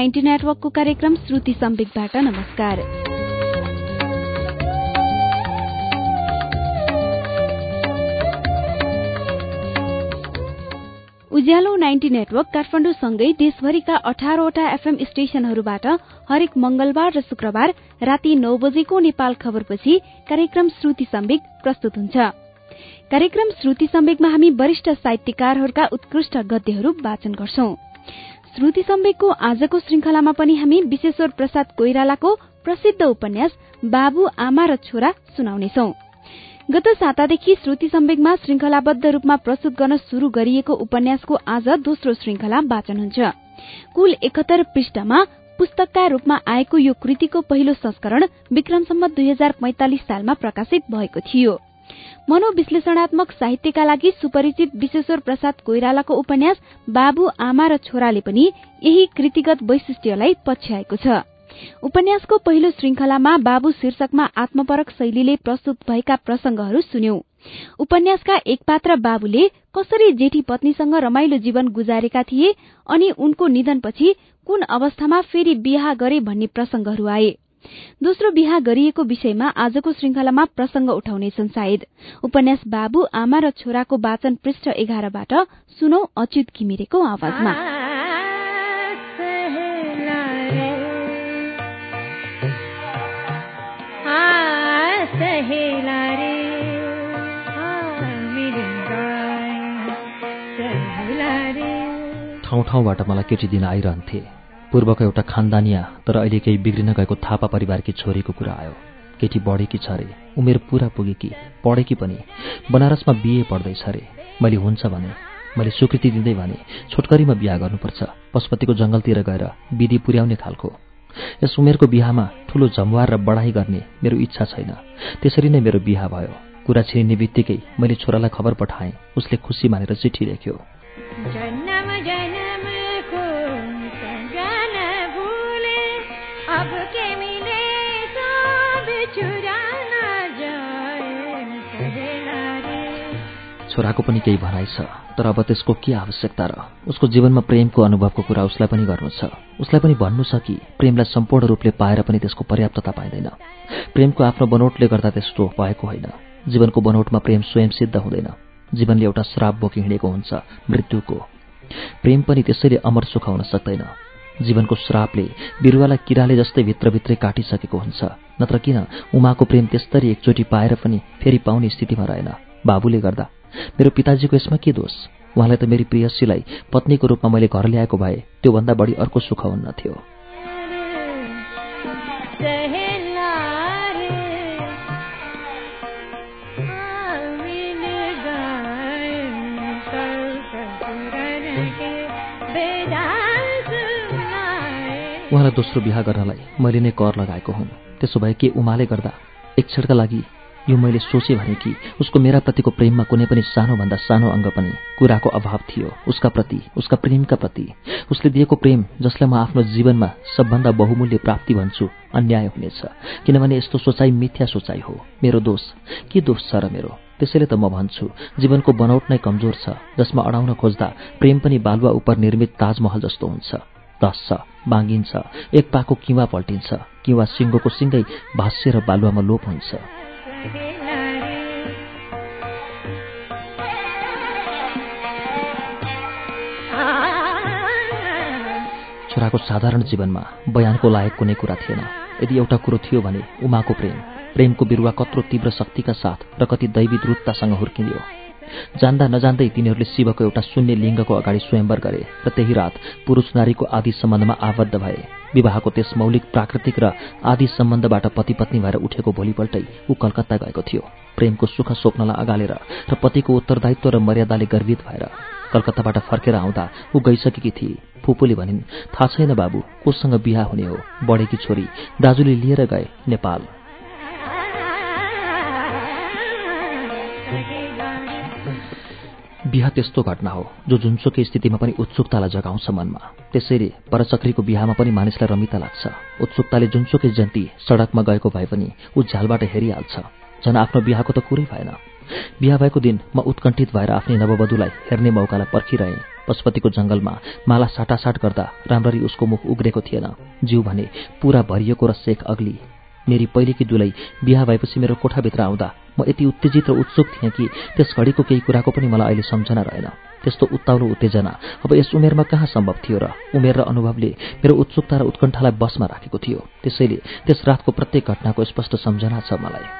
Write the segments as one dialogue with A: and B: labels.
A: Ninety नेटवर्कको कार्यक्रम श्रुति सम्वेकबाट नमस्कार। उज्यालो नाइन्टी नेटवर्क काठमाडौँसँगै देशभरिका अठारवटा एफएम स्टेशनहरूबाट हरेक मंगलबार र शुक्रबार राति नौ बजेको नेपाल खबरपछि कार्यक्रम श्रुति सम्वेक प्रस्तुत हुन्छ। कार्यक्रम श्रुति सम्वेकमा हामी वरिष्ठ साहित्यकारहरूका उत्कृष्ट गद्यहरू वाचन गर्छौं। श्रुति सम्वेकको आजको श्रृंखलामा पनि हामी विश्वेश्वर प्रसाद कोइरालाको प्रसिद्ध उपन्यास बाबु आमा र छोरा सुनाउनेछौं। गत सातादेखि श्रुति सम्वेकमा श्रृंखलाबद्ध रूपमा प्रस्तुत गर्न शुरू गरिएको उपन्यासको आज दोस्रो श्रृंखला वाचन हुन्छ। कुल एकहत्तर पृष्ठमा पुस्तकका रूपमा आएको यो कृतिको पहिलो संस्करण विक्रमसम्म दुई हजार पैंतालिस सालमा प्रकाशित भएको थियो। मनोविश्लेषणात्मक साहित्यका लागि सुपरिचित विश्वेश्वर प्रसाद कोइरालाको उपन्यास बाबु आमा र छोराले पनि यही कृतिगत वैशिष्ट्यलाई पछ्याएको छ। उपन्यासको पहिलो श्रृंखलामा बाबु शीर्षकमा आत्मपरक शैलीले प्रस्तुत भएका प्रसंगहरू सुन्यौं। उपन्यासका एक पात्र बाबुले कसरी जेठी पत्नीसँग रमाइलो जीवन गुजारेका थिए अनि उनको निधनपछि कुन अवस्थामा फेरि बिहा गरे भन्ने प्रसंगहरू आए। दोस्रो बिहा गरिएको विषयमा आजको श्रृंखलामा प्रसंग उठाउनेछन् सायद। उपन्यास बाबु आमा र छोराको वाचन पृष्ठ एघारबाट सुनौ अच्युत घिमिरेको आवाजमा।
B: ठाउँ ठाउँबाट मलाई केटी दिन आइरहन्थे। पूर्वको एउटा खानदानिया तर अहिले केही बिग्रिन गएको थापा परिवारकी छोरीको कुरा आयो। केटी बढेकी छ अरे उमेर पुरा पुगेकी पढेकी पनि। बनारसमा बिए पढ्दैछ अरे मैले हुन्छ भने मैले स्वीकृति दिँदै भने छोटकरीमा बिहा गर्नुपर्छ। पशुपतिको जंगलतिर गएर विधि पुर्याउने खालको। यस उमेरको बिहामा ठूलो झमवार र बढाई गर्ने मेरो इच्छा छैन। त्यसरी नै मेरो बिहा भयो। कुरा छिरिने बित्तिकै मैले छोरालाई खबर पठाएँ। उसले खुसी मानेर चिठी लेख्यो। छोराको पनि केही भनाइ छ तर अब त्यसको के आवश्यकता र? उसको जीवनमा प्रेमको अनुभवको कुरा उसलाई पनि गर्नु छ। उसलाई पनि भन्नु छ कि प्रेमलाई सम्पूर्ण रूपले पाएर पनि त्यसको पर्याप्तता पाइँदैन। प्रेमको आफ्नो बनोटले गर्दा त्यस्तो भएको होइन। जीवनको बनोटमा प्रेम स्वयं सिद्ध हुँदैन। जीवनले एउटा श्राप बोकी हिँडेको हुन्छ मृत्युको। प्रेम पनि त्यसैले अमर सुख हुन सक्दैन। जीवनको श्रापले बिरुवालाई किराले जस्तै भित्रभित्रै काटिसकेको हुन्छ। नत्र किन उमाको प्रेम त्यस्तरी एकचोटि पाएर पनि फेरि पाउने स्थितिमा रहेन। बाबुले गर्दा मेरो पिताजीको यसमा के दोष? उहाँलाई त मेरी प्रियसीलाई पत्नीको रूपमा मैले घर ल्याएको भए त्योभन्दा बढी अर्को सुख हुन्न थियो। उहाँलाई दोस्रो बिहा गर्नलाई मैले नै कर लगाएको हुँ। त्यसो भए के उमाले गर्दा एक क्षणका लागि यो मैले सोचेँ भने कि उसको मेरा प्रतिको प्रेममा कुनै पनि सानोभन्दा सानो अङ्ग पनि कुराको अभाव थियो। उसका प्रति उसका प्रेमका प्रति उसले दिएको प्रेम जसलाई म आफ्नो जीवनमा सबभन्दा बहुमूल्य प्राप्ति भन्छु अन्याय हुनेछ। किनभने यस्तो सोचाइ मिथ्या सोचाइ हो। मेरो दोष के दोष छ र मेरो? त्यसैले त म भन्छु जीवनको बनौट नै कमजोर छ जसमा अडाउन खोज्दा प्रेम पनि बालुवा उप निर्मित ताजमहल जस्तो हुन्छ। दस्छ बाँगिन्छ एक पाको किवा पल्टिन्छ किवा सिङ्गोको सिङ्गै भाष्य र बालुवामा लोप हुन्छ। छोराको साधारण जीवनमा बयानको लायक कुनै कुरा थिएन। यदि एउटा कुरो थियो भने उमाको प्रेम प्रेमको बिरुवा कत्रो तीव्र शक्तिका साथ र कति दैवी द्रुततासँग हुर्किदियो जान्दा नजान्दै तिनीहरूले शिवको एउटा शून्य लिङ्गको अगाडि स्वयंवर गरे र त्यही रात पुरुष नारीको आदि सम्बन्धमा आबद्ध भए। विवाहको त्यस मौलिक प्राकृतिक र आदि सम्बन्धबाट पति पत्नी भएर उठेको भोलिपल्टै ऊ कलकत्ता गएको थियो। प्रेमको सुख स्वप्नलाई अगालेर र पतिको उत्तरदायित्व र मर्यादाले गर्वित भएर कलकत्ताबाट फर्केर आउँदा ऊ गइसकेकी थिए। फुपूले भनिन् थाहा छैन बाबु कोसँग बिहा हुने हो। बढेकी छोरी दाजुले लिएर गए नेपाल। बिहा त्यस्तो घटना हो जो जुनसुकै स्थितिमा पनि उत्सुकतालाई जगाउँछ मनमा। त्यसैले परचक्रीको बिहामा पनि मानिसलाई रमिता लाग्छ। उत्सुकताले जुनसुकै जन्ती सडकमा गएको भए पनि ऊ झ्यालबाट हेरिहाल्छ। झन् आफ्नो बिहाको त कुरै भएन। बिहा भएको दिन म उत्कण्ठित भएर आफ्नै नववधुलाई हेर्ने मौकालाई पर्खिरहेँ। पशुपतिको जङ्गलमा माला साटासाट गर्दा राम्ररी उसको मुख उग्रेको थिएन। जिउ भने पुरा भरिएको र सेक अग्ली। मेरी पहिलेकी दुलै बिहा भएपछि मेरो कोठाभित्र आउँदा म यति उत्तेजित र उत्सुक थिएँ कि त्यस घडीको केही कुराको पनि मलाई अहिले सम्झना रहेन। त्यस्तो उत्ताउलो उत्तेजना अब यस उमेरमा कहाँ सम्भव थियो र उमेर र अनुभवले मेरो उत्सुकता र उत्कण्ठालाई बसमा राखेको थियो। त्यसैले त्यस रातको प्रत्येक घटनाको स्पष्ट सम्झना छ मलाई।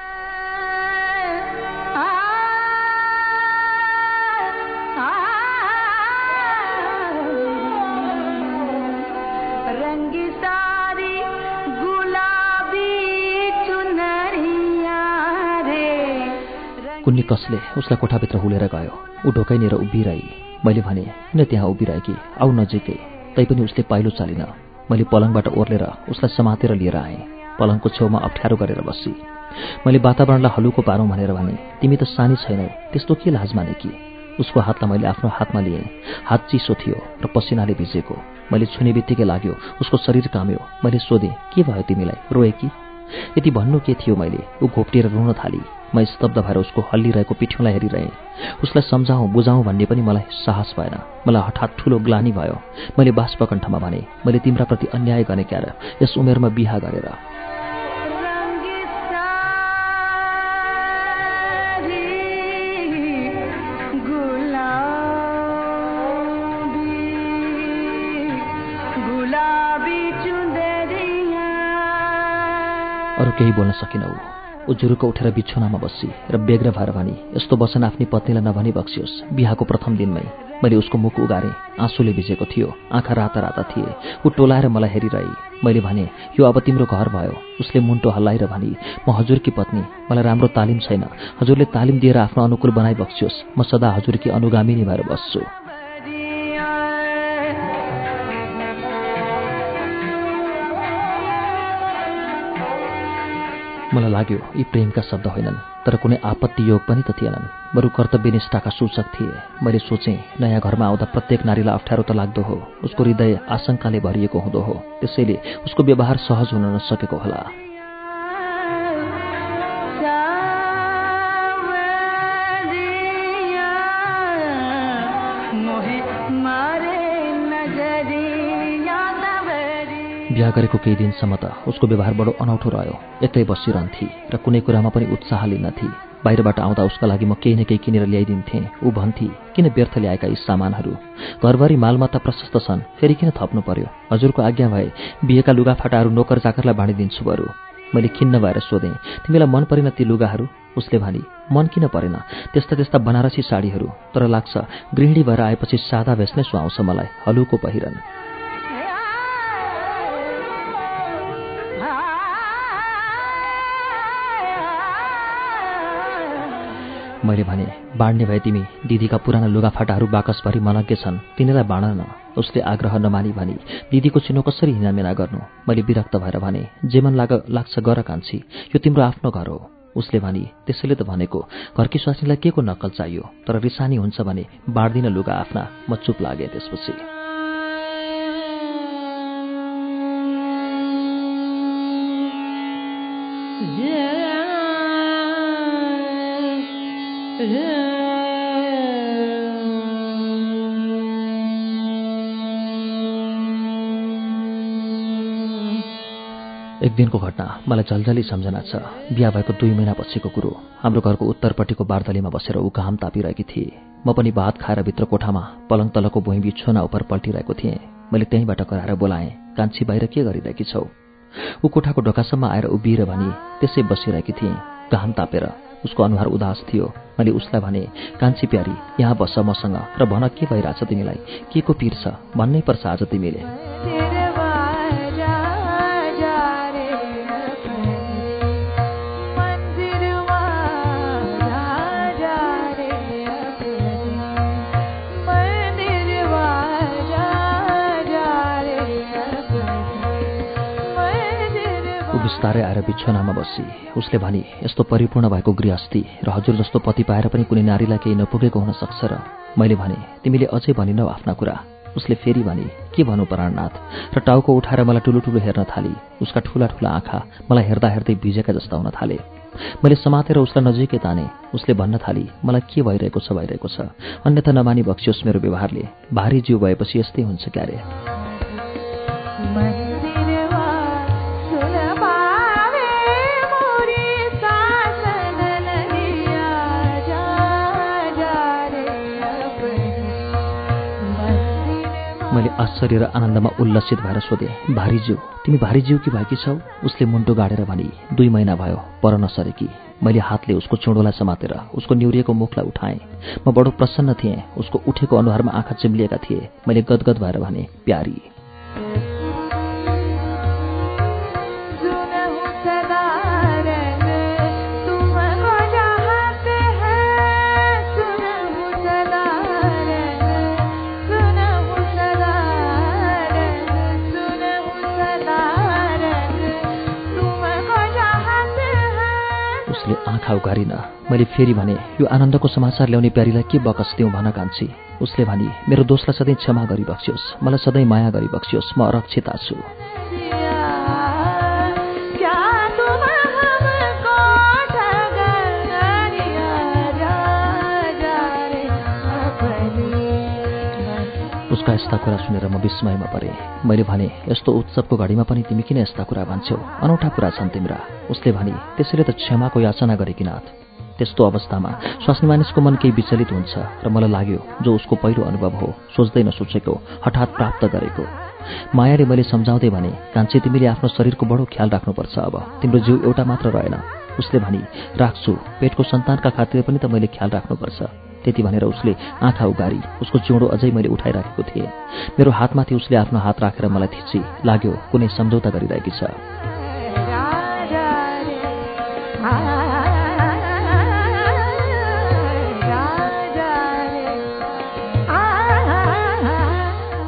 B: कुन्नी कसले उसलाई कोठाभित्र हुलेर गयो। ऊ ढोकाइनेर उभिरही। मैले भने किन त्यहाँ उभिरहेकी आऊ नजिकै। तैपनि उसले पाइलो चालिन। मैले पलङबाट ओर्लेर उसलाई समातेर लिएर आएँ। पलङको छेउमा अप्ठ्यारो गरेर बसी। मैले वातावरणलाई हलुको पारौँ भनेर भने तिमी त सानी छैनौ। त्यस्तो के लाज माने कि? उसको हातलाई मैले आफ्नो हातमा लिएँ। हात चिसो थियो र पसिनाले भिजेको। मैले छुने बित्तिकै लाग्यो। उसको शरीर काम्यो। मैले सोधेँ के भयो तिमीलाई? रोए कि? यति भन्नु के थियो मैले? ऊ घोप्टिएर रुन थाली। म स्तब्ध भएर उसको हल्लिरहेको पिठ्यौँलाई हेरिरहेँ। उसलाई सम्झाउँ बुझाउँ भन्ने पनि मलाई साहस भएन। मलाई हठात ठुलो ग्लानी भयो। मैले बाष्पकण्ठमा भने मैले तिम्राप्रति अन्याय गर्ने क्यार। यस उमेरमा बिहा गरेर। अरू केही बोल्न सकिनौ ऊ। जुरुको उठेर बिछोनामा बसी र बेग्र भएर भनी यस्तो वचन आफ्नै पत्नीलाई नभनी बक्सियोस्। बिहाको प्रथम दिनमै मैले उसको मुख उगारेँ आँसुले भिजेको थियो आँखा राता राता थिए। ऊ टोलाएर मलाई हेरिरहे। मैले भने यो अब तिम्रो घर भयो। उसले मुन्टो हल्लाएर भनी म हजुरकी पत्नी मलाई राम्रो तालिम छैन। हजुरले तालिम दिएर आफ्नो अनुकूल बनाइबक्सियोस्। म सदा हजुरकी अनुगामिनी भएर बस्छु। मलाई लाग्यो यी प्रेमका शब्द होइनन् तर कुनै आपत्ति योग पनि त थिएनन्। बरु कर्तव्यनिष्ठाका सूचक थिए। मैले सोचेँ नयाँ घरमा आउँदा प्रत्येक नारीलाई अप्ठ्यारो त लाग्दो हो। उसको हृदय आशंकाले भरिएको हुँदो हो। त्यसैले उसको व्यवहार सहज हुन नसकेको होला। बिहा गरेको केही दिनसम्म त उसको व्यवहार बडो अनौठो रह्यो। एक्लै बसिरहन्थे र कुनै कुरामा पनि उत्साह लिन्नथे बाहिरबाट आउँदा उसका लागि म केही न केही किनेर ल्याइदिन्थेँ। ऊ भन्थे किन व्यर्थ ल्याएका यी सामानहरू? घरभरि मालमत्ता प्रशस्त छन् फेरि किन थप्नु पर्यो? हजुरको आज्ञा भए बिहेका लुगाफाटाहरू नोकर चाकरलाई बाँडिदिन्छु बरु। मैले खिन्न भएर सोधेँ तिमीलाई मन परेन ती लुगाहरू? उसले भने मन किन परेन? त्यस्ता त्यस्ता बनारसी साडीहरू। तर लाग्छ गृहिणी भएर आएपछि सादा भेष नै सुहाउँछ मलाई हलुको पहिरन। मैले भने बाँड्ने भए तिमी दिदीका पुराना लुगाफाटाहरू बाकसभरि मनज्ञ छन्। तिनीलाई बाँड न। उसले आग्रह नमानी भनी दिदीको चिनो कसरी हिनामिना गर्नु? मैले विरक्त भएर भने जे मन लाग लाग्छ गर कान्छी यो तिम्रो आफ्नो घर हो। उसले भनी त्यसैले त भनेको घरकी स्वास्नीलाई के को नक्कल चाहियो? तर रिसानी हुन्छ भने बाँड्दिन लुगा आफ्ना म चुप लागे त्यसपछि। एक दिनको घटना मलाई झल्झली सम्झना छ। बिहा भएको दुई महिनापछिको कुरो। हाम्रो घरको उत्तरपट्टिको बारदलीमा बसेर ऊ घाम तापिरहेकी थिए। म पनि भात खाएर भित्र कोठामा पलङ तलको भुइँ बिछोना उप पल्टिरहेको थिएँ। मैले त्यहीँबाट कराएर बोलाएँ कान्छी बाहिर के गरिरहेकी छौ? ऊ कोठाको ढोकासम्म आएर उभिएर भनी त्यसै बसिरहेकी थिएँ घाम तापेर। उसको अनुहार उदास थियो। मैले उसलाई भने कान्छी प्यारी यहाँ बस्छ मसँग र भन के भइरहेछ तिमीलाई? के को पिर छ? भन्नै पर्छ आज तिमीले। बिस्तारै आएर बिछोनामा बसी। उसले भनी यस्तो परिपूर्ण भएको गृहस्थी र हजुर जस्तो पति पाएर पनि कुनै नारीलाई केही नपुगेको हुन सक्छ र मैले भने तिमीले अझै भनिनौ आफ्ना कुरा उसले फेरि भने के भनौँ प्राणनाथ? र टाउको उठाएर मलाई ठुलो ठुलो हेर्न थाली। उसका ठुला ठुला आँखा मलाई हेर्दा हेर्दै भिजेका जस्ता हुन थाले। मैले समातेर उसलाई नजिकै ताने। उसले भन्न थाली मलाई के भइरहेको छ भइरहेको छ? अन्यथा नमानी बक्सियोस् मेरो व्यवहारले। भारी जिउ भएपछि यस्तै हुन्छ क्यारे। आश्चर्य र आनन्दमा उल्लसित भएर सोधेँ भारी जिउ तिमी भारी जिउ कि भएकी छौ? उसले मुन्टो गाडेर भनी दुई महिना भयो पर नसरेकी मैले हातले उसको चुँडोलाई समातेर उसको निउरिएको मुखलाई उठाएँ। म बडो प्रसन्न थिएँ उसको उठेको अनुहारमा आँखा चिम्लिएका थिए। मैले गदगद भएर भने प्यारी। आँखा उघारिन। मैले फेरि भने यो आनन्दको समाचार ल्याउने प्यारीलाई के बकस दिउँ भन कान्छी। उसले भनी मेरो दोषलाई सधैँ क्षमा गरिबक्सियोस्। मलाई सधैँ माया गरिबक्सियोस्। म अरक्षिता छु। उसका यस्ता कुरा सुनेर म विस्मयमा परेँ। मैले भने यस्तो उत्सवको घडीमा पनि तिमी किन यस्ता कुरा भन्छौ? अनौठा कुरा छन् तिम्रा। उसले भने त्यसैले त क्षमाको याचना गरेकी नाथ। त्यस्तो अवस्थामा स्वास्नी मानिसको मन केही विचलित हुन्छ र मलाई लाग्यो जो उसको पहिलो अनुभव हो सोच्दै नसोचेको हठात प्राप्त गरेको। मायाले मैले सम्झाउँदै भने कान्छे तिमीले आफ्नो शरीरको बडो ख्याल राख्नुपर्छ अब। तिम्रो जिउ एउटा मात्र रहेन। उसले भनी राख्छु पेटको सन्तानका खातिर पनि त मैले ख्याल राख्नुपर्छ त्यति भनेर उसले आँखा उगारी उसको चिउँडो अझै मैले उठाइराखेको थिएँ। मेरो हातमाथि उसले आफ्नो हात राखेर मलाई थिची लाग्यो कुनै सम्झौता गरिरहेकी छ।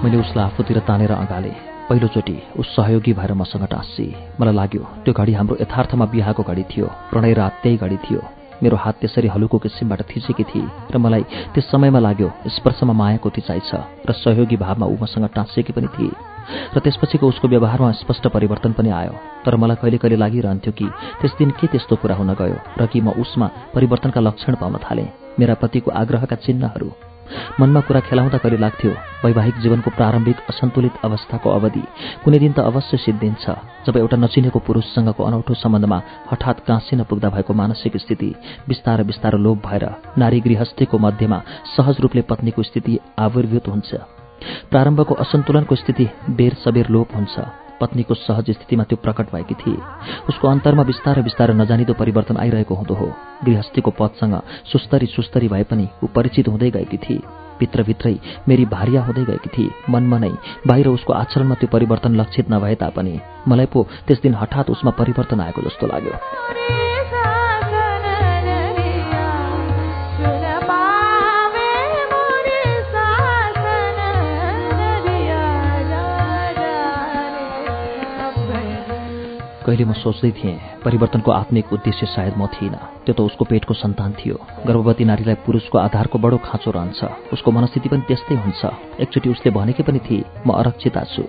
B: मैले उसलाई आफूतिर तानेर अँगाले। पहिलोचोटि उस सहयोगी भएर मसँग टाँसी। मलाई लाग्यो त्यो घडी हाम्रो यथार्थमा बिहाको घडी थियो प्रणय रात त्यही घडी थियो। मेरो हात त्यसरी हलुको किसिमबाट थिचेकी थिए र मलाई त्यस समयमा लाग्यो स्पर्शमा मायाको थिचाइ छ र सहयोगी भावमा ऊ मसँग टाँसिएकी पनि थिए। र त्यसपछिको उसको व्यवहारमा स्पष्ट परिवर्तन पनि आयो। तर मलाई कहिले कहिले लागिरहन्थ्यो कि त्यस दिन के त्यस्तो कुरा हुन गयो र कि म उसमा परिवर्तनका लक्षण पाउन थालेँ। मेरा प्रतिको आग्रहका चिन्हहरू मनमा कुरा खेलाउँदा कहिले लाग्थ्यो वैवाहिक जीवनको प्रारम्भिक असन्तुलित अवस्थाको अवधि कुनै दिन त अवश्य सिद्धिन्छ। जब एउटा नचिनेको पुरुषसँगको अनौठो सम्बन्धमा हठात काँसिन पुग्दा भएको मानसिक स्थिति बिस्तार बिस्तार लोप भएर नारी गृहस्थीको मध्यमा सहज रूपले पत्नीको स्थिति आविर्भूत हुन्छ। प्रारम्भको असन्तुलनको स्थिति बेर सबेर लोप हुन्छ। पत्नीको सहज स्थितिमा त्यो प्रकट भएकी थिए। उसको अन्तरमा बिस्तारै बिस्तारै नजानिदो परिवर्तन आइरहेको हुँदो हो। गृहस्थीको पदसँग सुस्तरी सुस्तरी भए पनि ऊ परिचित हुँदै गएकी थिए। भित्रभित्रै मेरी भार्या हुँदै गएकी थिए। मनमा नै बाहिर उसको आचरणमा त्यो परिवर्तन लक्षित नभए तापनि मलाई पो त्यस दिन हठात उसमा परिवर्तन आएको जस्तो लाग्यो। कहिले म सोच्दै थिएँ परिवर्तनको आत्मिक उद्देश्य सायद म थिइनँ। त्यो त उसको पेटको सन्तान थियो। गर्भवती नारीलाई पुरुषको आधारको बडो खाँचो रहन्छ। उसको मनस्थिति पनि त्यस्तै हुन्छ। एकचोटि उसले भनेकै पनि थिए म अरक्षिता छु।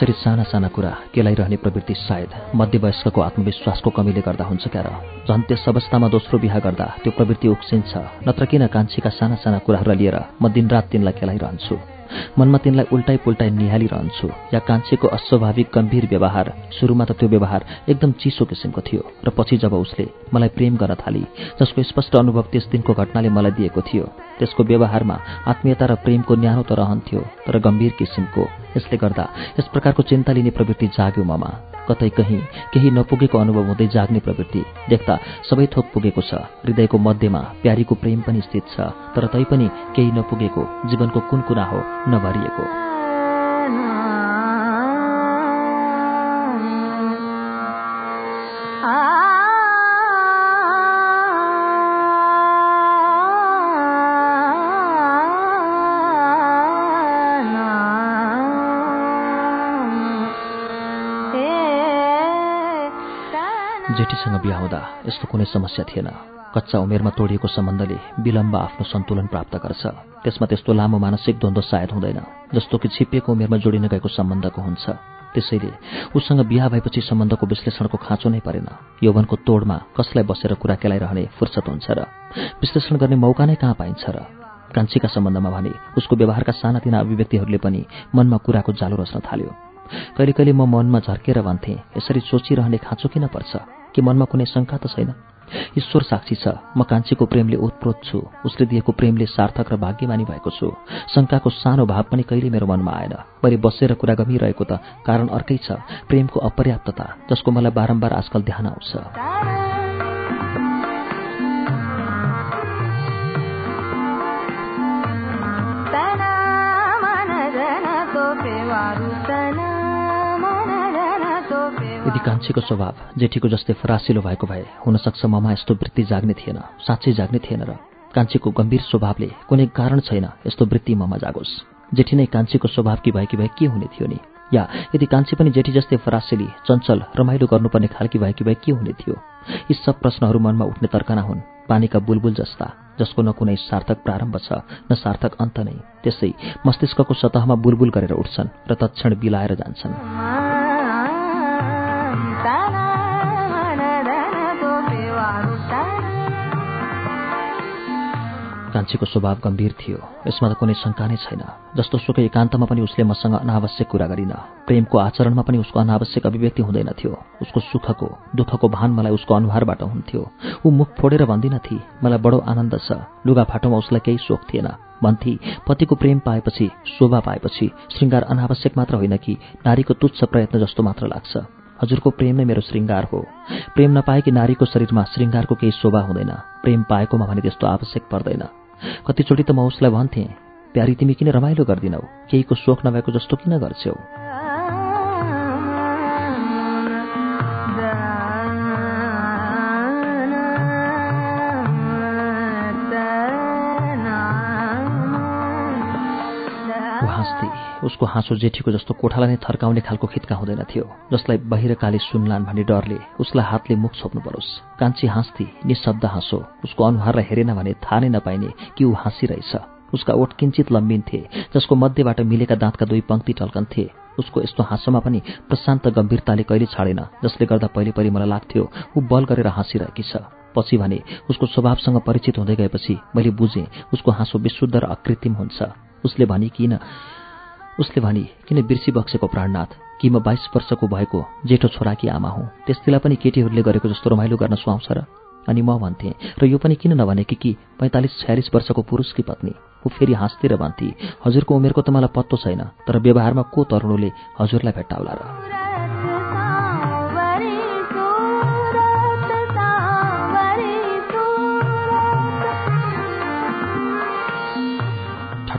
B: यसरी साना साना कुरा केलाइरहने प्रवृत्ति सायद मध्यवयस्कको आत्मविश्वासको कमीले गर्दा हुन्छ क्या र झन् त्यस अवस्थामा दोस्रो बिहा गर्दा त्यो प्रवृत्ति उक्सिन्छ नत्र किन कान्छीका साना साना कुराहरूलाई लिएर म दिनरात तिनलाई खेलाइरहन्छु मनमा तिनलाई उल्टाइ पुल्टाइ निहालिरहन्छु या कान्छेको अस्वाभाविक गम्भीर व्यवहार सुरुमा त त्यो व्यवहार एकदम चिसो किसिमको थियो र पछि जब उसले मलाई प्रेम गर्न थाली जसको स्पष्ट अनुभव त्यस दिनको घटनाले मलाई दिएको थियो त्यसको व्यवहारमा आत्मीयता र प्रेमको न्यानो त रहन्थ्यो तर गम्भीर किसिमको यसले गर्दा यस प्रकारको चिन्ता लिने प्रवृत्ति जाग्यो ममा। कतै कहीँ केही नपुगेको अनुभव हुँदै जाग्ने प्रवृत्ति देख्दा सबै थोक पुगेको छ। हृदयको मध्यमा प्यारीको प्रेम पनि स्थित छ तर तैपनि केही नपुगेको जीवनको कुन कुना हो नभरिएको। जेठीसँग बिहा हुँदा यस्तो कुनै समस्या थिएन। कच्चा उमेरमा तोडिएको सम्बन्धले विलम्ब आफ्नो सन्तुलन प्राप्त गर्छ। त्यसमा त्यस्तो लामो मानसिक द्वन्द्व सायद हुँदैन जस्तो कि छिपिएको उमेरमा जोडिन गएको सम्बन्धको हुन्छ। त्यसैले उसँग बिहा भएपछि सम्बन्धको विश्लेषणको खाँचो नै परेन। यौवनको तोडमा कसलाई बसेर कुरा केलाइरहने फुर्सद हुन्छ र विश्लेषण गर्ने मौका नै कहाँ पाइन्छ र? कान्छीका सम्बन्धमा भने उसको व्यवहारका सानातिना अभिव्यक्तिहरूले पनि मनमा कुराको जालो रच्न थाल्यो। कहिले कहिले म मनमा झर्केर भन्थेँ यसरी सोचिरहने खाँचो किन पर्छ? कि मनमा कुनै शङ्का त छैन। ईश्वर साक्षी छ म कान्छीको प्रेमले ओतप्रोत छु उसले दिएको प्रेमले सार्थक र भाग्यमानी भएको छु। शङ्काको सानो भाव पनि कहिले मेरो मनमा आएन। मैले बसेर कुरा गमिरहेको त कारण अर्कै छ प्रेमको अपर्याप्तता जसको मलाई बारम्बार आजकल ध्यान आउँछ। यदि कान्छीको स्वभाव जेठीको जस्तै फरासिलो भएको भए हुनसक्छ ममा यस्तो वृत्ति जाग्ने थिएन साँच्चै जाग्ने थिएन र कान्छीको गम्भीर स्वभावले कुनै कारण छैन यस्तो वृत्ति ममा जागोस्। जेठी नै कान्छीको स्वभावकी भएकी भए के हुने थियो नि? या यदि कान्छी पनि जेठी जस्तै फरासिली चञ्चल रमाइलो गर्नुपर्ने खालकी भएकी भए के हुने थियो? यी सब प्रश्नहरू मनमा उठ्ने तर्कना हुन् पानीका बुलबुल जस्ता जसको न कुनै सार्थक प्रारम्भ छ न सार्थक अन्त नै। त्यसै मस्तिष्कको सतहमा बुलबुल गरेर उठ्छन् र तत्क्षण बिलाएर जान्छन्। कान्छीको स्वभाव गम्भीर थियो। यसमा त कुनै शङ्का नै छैन। जस्तो सुकै एकान्तमा पनि उसले मसँग अनावश्यक कुरा गरिन। प्रेमको आचरणमा पनि उसको अनावश्यक अभिव्यक्ति हुँदैनथ्यो उसको सुखको दुःखको भान मलाई उसको अनुहारबाट हुन्थ्यो। ऊ मुख फोडेर भन्दिनथी मलाई बडो आनन्द छ। लुगाफाटोमा उसलाई केही सोख थिएन। भन्थी पतिको प्रेम पाएपछि शोभा पाएपछि श्रृङ्गार अनावश्यक मात्र होइन कि नारीको तुच्छ प्रयत्न जस्तो मात्र लाग्छ। हजुरको प्रेम नै मेरो श्रृङ्गार हो। प्रेम नपाएकी नारीको शरीरमा श्रृङ्गारको केही शोभा हुँदैन। प्रेम पाएकोमा भने त्यस्तो आवश्यक पर्दैन। कतिचोटि त म उसलाई भन्थेँ प्यारी तिमी किन रमाइलो गर्दिनौ? केहीको सोख नभएको जस्तो किन गर्छौ? उसको हाँसो जेठीको जस्तो कोठालाई नै थर्काउने खालको खित्का हुँदैन थियो जसलाई बाहिरकाले सुनलान् भन्ने डरले उसलाई हातले मुख छोप्नु परोस्। कान्छी हाँस्थी निशब्द हाँसो उसको अनुहारलाई हेरेन भने थाहा नै नपाइने कि ऊ हाँसिरहेछ। उसका ओठ किञ्चित लम्बिन्थे जसको मध्येबाट मिलेका दाँतका दुई पङ्क्ति टल्कन्थे उसको यस्तो हाँसोमा पनि प्रशान्त गम्भीरताले कहिले छाडेन जसले गर्दा पहिले पहिले मलाई लाग्थ्यो ऊ बल गरेर हाँसिरहेकी छ। पछि भने उसको स्वभावसँग परिचित हुँदै गएपछि मैले बुझेँ उसको हाँसो विशुद्ध र अकृत्रिम हुन्छ। उसले भने किन उसले भनी किन बिर्सी बक्सेको प्राणनाथ? कि म बाइस वर्षको भएको जेठो छोराकी आमा हुँ। त्यस्तीलाई पनि केटीहरूले गरेको जस्तो रमाइलो गर्न सुहाउँछ र? अनि म भन्थेँ र यो पनि किन नभने कि कि पैँतालिस छयालिस वर्षको पुरुषकी पत्नी? ऊ फेरि हाँस्थे भन्थे हजुरको उमेरको त मलाई पत्तो छैन तर व्यवहारमा को तरुणले हजुरलाई भेट्टाउला र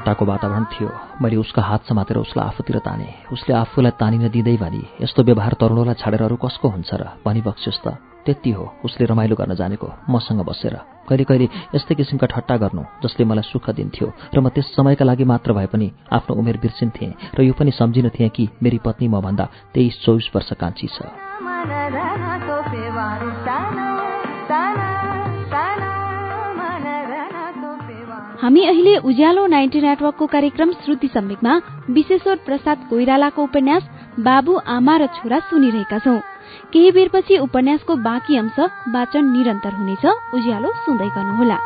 B: ठट्टाको वातावरण थियो। मैले उसको हात समातेर उसलाई आफूतिर ताने। उसले आफूलाई तानिन दिँदै भने यस्तो व्यवहार तरुणलाई छाडेर अरू कसको हुन्छ र? भनिबक्स्योस् त। त्यति हो उसले रमाइलो गर्न जानेको। मसँग बसेर। कहिले कहिले यस्तै किसिमका ठट्टा गर्नु जसले मलाई सुख दिन्थ्यो। र म त्यस समयका लागि मात्र भए पनि आफ्नो उमेर बिर्सिन्थेँ। र यो पनि सम्झिन थिएँ कि मेरी पत्नी मभन्दा तेइस चौबिस वर्ष कान्छी छ।
A: हामी अहिले उज्यालो नाइन्टी नेटवर्कको कार्यक्रम श्रुति सम्वेकमा विश्वेश्वर प्रसाद कोइरालाको उपन्यास बाबु आमा र छोरा सुनिरहेका छौं। केही बेरपछि उपन्यासको बाँकी अंश वाचन निरन्तर हुनेछ। उज्यालो सुन्दै गर्नुहोला।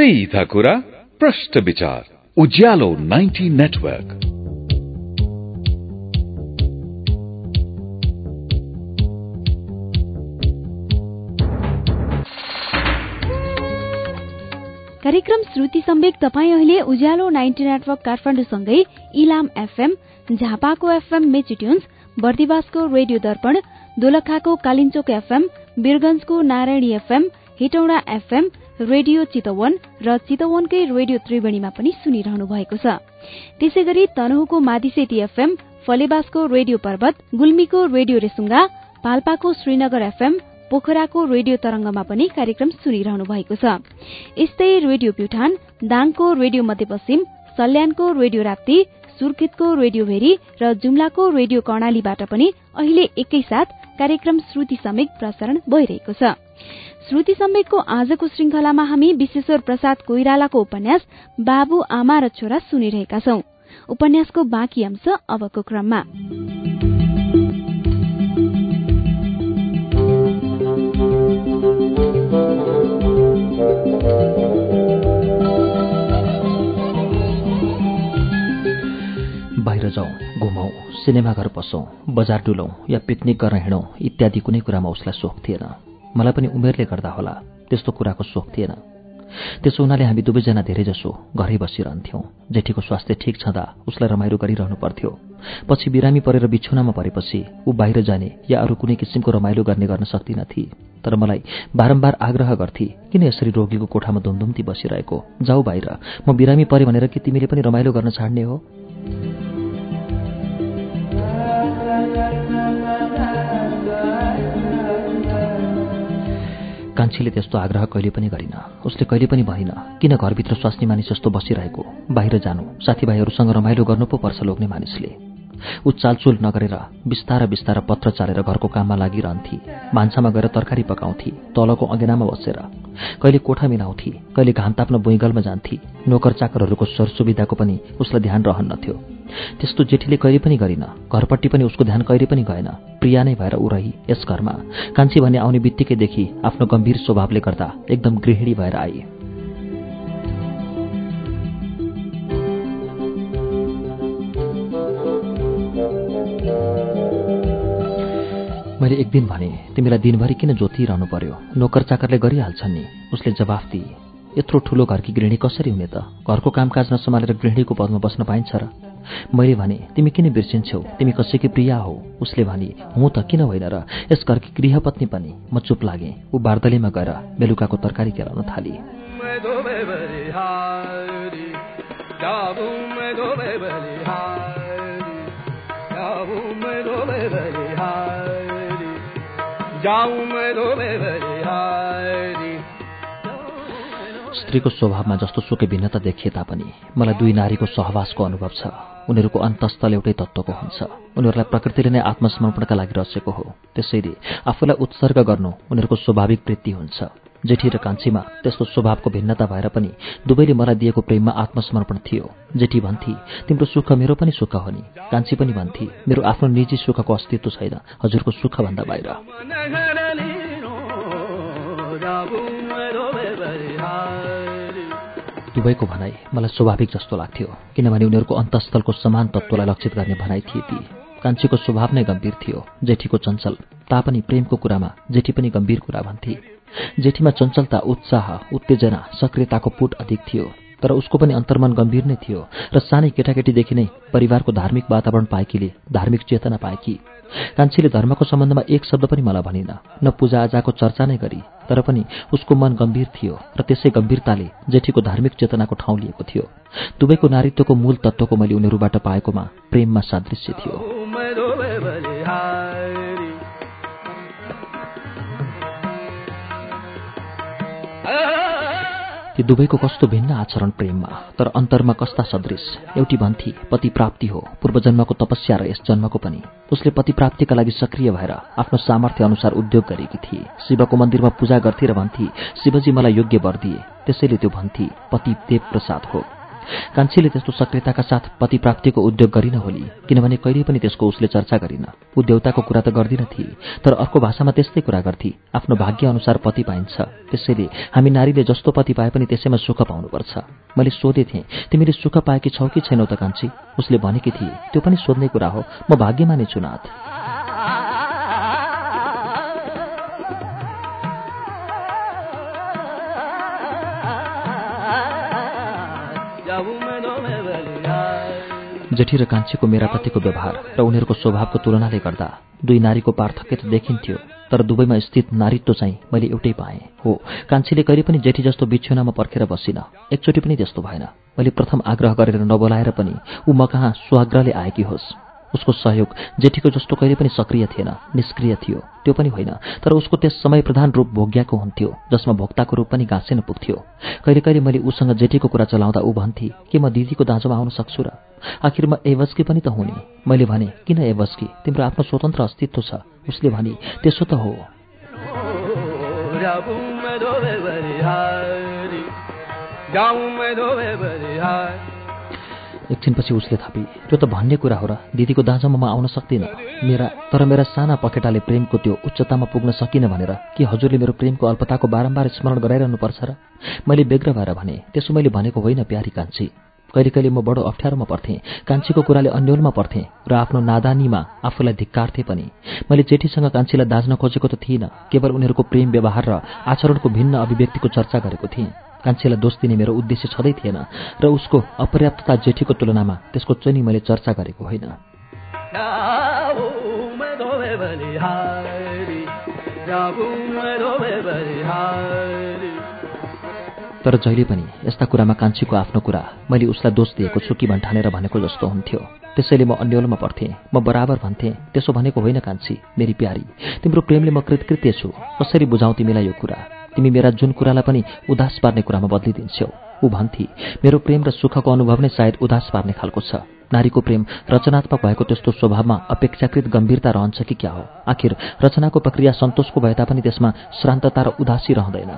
C: सीधा कुरा प्रश्न विचार उज्यालो 90 नेटवर्क
A: कार्यक्रम श्रुति सम्वेक तपाईँ अहिले उज्यालो नाइन्टी नेटवर्क काठमाडौँसँगै इलाम एफएम झापाको एफएम मेचिट्युन्स बर्दिवासको रेडियो दर्पण दोलखाको Kalinchowk FM वीरगंजको Narayani FM Hetauda FM radio Chitwan र चितवनकै रेडियो त्रिवेणीमा पनि सुनिरहनु भएको छ। त्यसै गरी तनहुको मादिसेती एफएम फलेबासको रेडियो पर्वत गुल्मीको रेडियो रेसुङ्गा पाल्पाको श्रीनगर एफएम पोखराको रेडियो तरंगमा पनि कार्यक्रम सुनिरहनु भएको छ। यस्तै रेडियो प्युठान दाङको रेडियो मध्यपश्चिम सल्यानको रेडियो राप्ती सुर्खेतको रेडियो भेरी र जुम्लाको रेडियो कर्णालीबाट पनि अहिले एकैसाथ कार्यक्रम श्रुति समेक प्रसारण भइरहेको छ। श्रुति समेकको आजको श्रृंखलामा हामी विश्वेश्वर प्रसाद कोइरालाको उपन्यास बाबु आमा र छोरा सुनिरहेका छौं। उपन्यासको बाँकी अंश अबको क्रममा।
B: बाहिर जाउँ घुमौँ सिनेमा घर पसौँ बजार डुलौँ या पिकनिक गर्न हिँडौँ इत्यादि कुनै कुरामा उसलाई सोख थिएन। मलाई पनि उमेरले गर्दा होला त्यस्तो कुराको सोख थिएन। त्यसो हुनाले हामी दुवैजना धेरैजसो घरै बसिरहन्थ्यौँ। जेठीको स्वास्थ्य ठिक छँदा उसलाई रमाइलो गरिरहनु पर्थ्यो। पछि बिरामी परेर बिछुनामा परेपछि ऊ बाहिर जाने या अरू कुनै किसिमको रमाइलो गर्ने गर्न सक्दिनथे तर मलाई बारम्बार आग्रह गर्थे किन यसरी रोगीको कोठामा धुमधुम्ती बसिरहेको? जाऊ बाहिर। म बिरामी परे भनेर कि तिमीले पनि रमाइलो गर्न छाड्ने हो? कान्छीले त्यस्तो आग्रह कहिले पनि गरिन। उसले कहिले पनि भनिन किन घरभित्र स्वास्नी मानिस जस्तो बसिरहेको? बाहिर जानु। साथीभाइहरूसँग रमाइलो गर्नु पो पर्छ लोग्ने मानिसले। ऊ चालचुल नगरेर बिस्तार बिस्तार पत्र चालेर घरको काममा लागिरहन्थे। भान्सामा गएर तरकारी पकाउँथे। तलको अँगेनामा बसेर कहिले कोठा मिलाउँथे कहिले घाम ताप्न बुइगलमा जान्थे। नोकर चाकरहरूको सरसुविधाको पनि उसलाई ध्यान रहन्नथ्यो। त्यस्तो जेठीले कहिले पनि गरिन घरपट्टि पनि उसको ध्यान कहिले पनि गएन। प्रिया नै भएर ऊ रही यस घरमा। कान्छी भन्ने आउने बित्तिकैदेखि आफ्नो गम्भीर स्वभावले गर्दा एकदम गृहिणी भएर आई। मैले एक दिन भने तिमीलाई दिनभरि किन जोतिरहनु पर्यो? नोकर चाकरले गरिहाल्छन् नि। उसले जवाफ दिए यत्रो ठुलो घरकी गृहिणी कसरी हुने त? घरको कामकाज नसम्हालेर गृहिणीको पदमा बस्न पाइन्छ र? मैले भने तिमी किन बिर्सिन्छौ? तिमी कसैकी प्रिया हो? उसले भने हुँ त किन होइन र? यस घरकी गृहपत्नी पनि। म चुप लागेँ। ऊ बार्दलीमा गएर बेलुकाको तरकारी केलाउन थाली। स्त्रीको स्वभावमा जस्तो सुकै भिन्नता देखिए तापनि मलाई दुई नारीको सहवासको अनुभव छ। उनीहरूको अन्तस्थल एउटै तत्त्वको हुन्छ। उनीहरूलाई प्रकृतिले नै आत्मसमर्पणका लागि रचेको हो। त्यसैले आफूलाई उत्सर्ग गर्नु उनीहरूको स्वाभाविक वृत्ति हुन्छ। जेठी र कान्छीमा त्यस्तो स्वभावको भिन्नता भएर पनि दुवैले मलाई दिएको प्रेममा आत्मसमर्पण थियो। जेठी भन्थे तिम्रो सुख मेरो पनि सुख हो नि कान्छी पनि भन्थे मेरो आफ्नो निजी सुखको अस्तित्व छैन। हजुरको सुखभन्दा बाहिर दुवैको भनाई मलाई स्वाभाविक जस्तो लाग्थ्यो किनभने उनीहरूको अन्तस्थलको समान तत्त्वलाई लक्षित गर्ने भनाइ थिए ती। कान्छीको स्वभाव नै गम्भीर थियो जेठीको चञ्चल। तापनि प्रेमको कुरामा जेठी पनि गम्भीर कुरा भन्थे। जेठीमा चञ्चलता उत्साह उत्तेजना सक्रियताको पुट अधिक थियो तर उसको पनि अन्तर्मन गम्भीर नै थियो र सानै केटाकेटीदेखि नै परिवारको धार्मिक वातावरण पाएकीले धार्मिक चेतना पाएकी। कान्छीले धर्मको सम्बन्धमा एक शब्द पनि मलाई भनिन न पूजाआजाको चर्चा नै गरी तर पनि उसको मन गम्भीर थियो र त्यसै गम्भीरताले जेठीको धार्मिक चेतनाको ठाउँ लिएको थियो। दुवैको नारीत्वको मूल तत्त्वको मैले उनीहरूबाट पाएकोमा प्रेममा सादृश्य थियो। ती दुवैको कस्तो भिन्न आचरण प्रेममा तर अन्तरमा कस्ता सदृश? एउटी भन्थे पति प्राप्ति हो पूर्वजन्मको तपस्या र यस जन्मको पनि। उसले पति प्राप्तिका लागि सक्रिय भएर आफ्नो सामर्थ्य अनुसार उद्योग गरेकी थिए शिवको मन्दिरमा पूजा गर्थे र भन्थे शिवजी मलाई योग्य वर दिए। त्यसैले त्यो भन्थे पति देव प्रसाद हो। कान्छीले त्यस्तो सक्रियताका साथ पति प्राप्तिको उद्योग गरिन होली किनभने कहिल्यै पनि त्यसको उसले चर्चा गरिन। ऊ देउताको कुरा त गर्दिन थिए तर अर्को भाषामा त्यस्तै कुरा गर्थे। आफ्नो भाग्य अनुसार पति पाइन्छ। त्यसैले हामी नारीले जस्तो पति पाए पनि त्यसैमा सुख पाउनुपर्छ। मैले सोधेथेँ तिमीले सुख पाएकी छौ कि छैनौ त कान्छी? उसले भनेकी थिए त्यो पनि सोध्ने कुरा हो। म भाग्यमा नै चुनाथ जेठी र कान्छीको मेराप्रतिको व्यवहार र उनीहरूको स्वभावको तुलनाले गर्दा दुई नारीको पार्थक्य त देखिन्थ्यो तर दुवैमा स्थित नारीत्व चाहिँ मैले एउटै पाएँ। हो कान्छीले कहिले पनि जेठी जस्तो बिछुनामा पर्खेर बसिन। एकचोटि पनि त्यस्तो भएन। मैले प्रथम आग्रह गरेर नबोलाएर पनि ऊ म कहाँ स्वाग्रहले आएकी होस्। उसको सहयोग जेठीको जस्तो कहिले पनि सक्रिय थिएन निष्क्रिय थियो। त्यो पनि होइन तर उसको त्यस समय प्रधान रूप भोग्याको हुन्थ्यो जसमा भोक्ताको रूप पनि घाँसेन पुग्थ्यो। कहिले कहिले मैले उसँग जेठीको कुरा चलाउँदा ऊ भन्थे के म दिदीको दाँजोमा आउन सक्छु र? आखिरमा एवस्की पनि त हुने। मैले भने किन एवस्की तिम्रो आफ्नो स्वतन्त्र अस्तित्व छ। उसले भने त्यसो त हो। एकछिनपछि उसले थपी त्यो त भन्ने कुरा हो र दिदीको दाँजोमा म आउन सक्दिनँ। मेरा तर मेरा साना पखेटाले प्रेमको त्यो उच्चतामा पुग्न सकिनँ भनेर कि हजुरले मेरो प्रेमको अल्पताको बारम्बार स्मरण गराइरहनु पर्छ र? मैले बेग्र भएर भने त्यसो मैले भनेको होइन प्यारी कान्छी। कहिले कहिले म बडो अप्ठ्यारोमा पर्थेँ कान्छीको कुराले अन्यलमा पर्थेँ र आफ्नो नादानीमा आफूलाई धिक्कार्थेँ पनि। मैले जेठीसँग कान्छीलाई दाज्न खोजेको त थिइनँ केवल उनीहरूको प्रेम व्यवहार र आचरणको भिन्न अभिव्यक्तिको चर्चा गरेको थिएँ। कान्छीलाई दोष दिने मेरो उद्देश्य छँदै थिएन र उसको अपर्याप्तता जेठीको तुलनामा त्यसको चैनी मैले चर्चा गरेको होइन। तर जहिले पनि यस्ता कुरामा कान्छीको आफ्नो कुरा मैले उसलाई दोष दिएको छु कि भन्ठानेर भनेको जस्तो हुन्थ्यो। त्यसैले म अन्यलमा पर्थेँ म बराबर भन्थेँ त्यसो भनेको होइन कान्छी मेरी प्यारी तिम्रो प्रेमले म कृतकृत्य छु। कसरी बुझाउँ तिमीलाई यो कुरा? तिमी मेरा जुन कुरालाई पनि उदास पार्ने कुरामा बदलिदिन्छौ। ऊ भन्थे मेरो प्रेम र सुखको अनुभव नै सायद उदास पार्ने खालको छ। नारीको प्रेम रचनात्मक भएको त्यस्तो स्वभावमा अपेक्षाकृत गम्भीरता रहन्छ कि क्या हो? आखिर रचनाको प्रक्रिया सन्तोषको भए तापनि त्यसमा श्रान्तता र उदासी रहँदैन।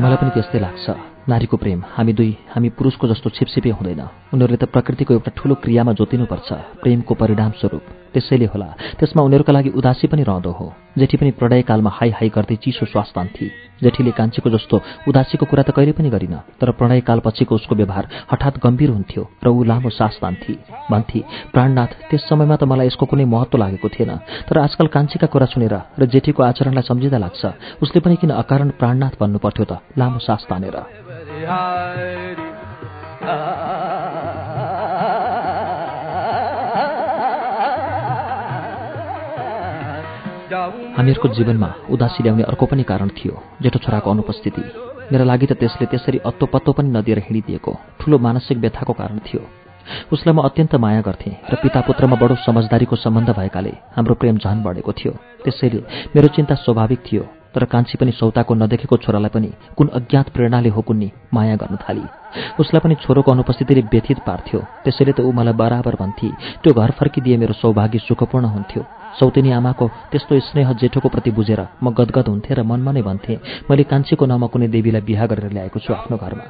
B: मलाई पनि त्यस्तै लाग्छ। नारीको प्रेम हामी दुई हामी पुरुषको जस्तो छिपछिपे हुँदैन। उनीहरूले त प्रकृतिको एउटा ठूलो क्रियामा जोतिनुपर्छ। प्रेमको परिणाम स्वरूप त्यसैले होला त्यसमा उनीहरूका लागि उदासी पनि रहँदो हो। जेठी पनि प्रणयकालमा हाई हाई गर्दै चिसो श्वास तान्थे जेठीले कान्छीको जस्तो उदासीको कुरा त कहिले पनि गरिन तर प्रणयकाल पछिको उसको व्यवहार हठात गम्भीर हुन्थ्यो र ऊ लामो सास तान्थे भन्थे प्राणनाथ त्यस समयमा त मलाई यसको कुनै महत्व लागेको थिएन। तर आजकल कान्छीका कुरा सुनेर र जेठीको आचरणलाई सम्झिँदा लाग्छ। उसले पनि किन अकारण प्राणनाथ भन्नु पर्थ्यो त लामो सास तानेर हामीहरूको जीवनमा उदासी ल्याउने अर्को पनि कारण थियो जेठो छोराको अनुपस्थिति। मेरा लागि त त्यसले त्यसरी अत्तो पत्तो पनि नदिएर हिँडिदिएको ठूलो मानसिक व्यथाको कारण थियो। उसलाई म अत्यन्त माया गर्थेँ र पिता पुत्रमा बडो समझदारीको सम्बन्ध भएकाले हाम्रो प्रेम झन बढेको थियो। त्यसैले मेरो चिन्ता स्वाभाविक थियो। तर कान्छी पनि सौताको नदेखेको छोरालाई पनि कुन अज्ञात प्रेरणाले हो कुन्नी माया गर्न थाली। उसलाई पनि छोरोको अनुपस्थितिले व्यथित पार्थ्यो। त्यसैले त ऊ मलाई बराबर भन्थे त्यो घर फर्किदिए मेरो सौभाग्य सुखपूर्ण हुन्थ्यो। सौतिनी आमाको त्यस्तो स्नेह जेठोको प्रति बुझेर म गदगद हुन्थेँ र मनमा नै भन्थेँ मैले कान्छीको नाउँमा कुनै देवीलाई बिहा गरेर ल्याएको छु आफ्नो घरमा।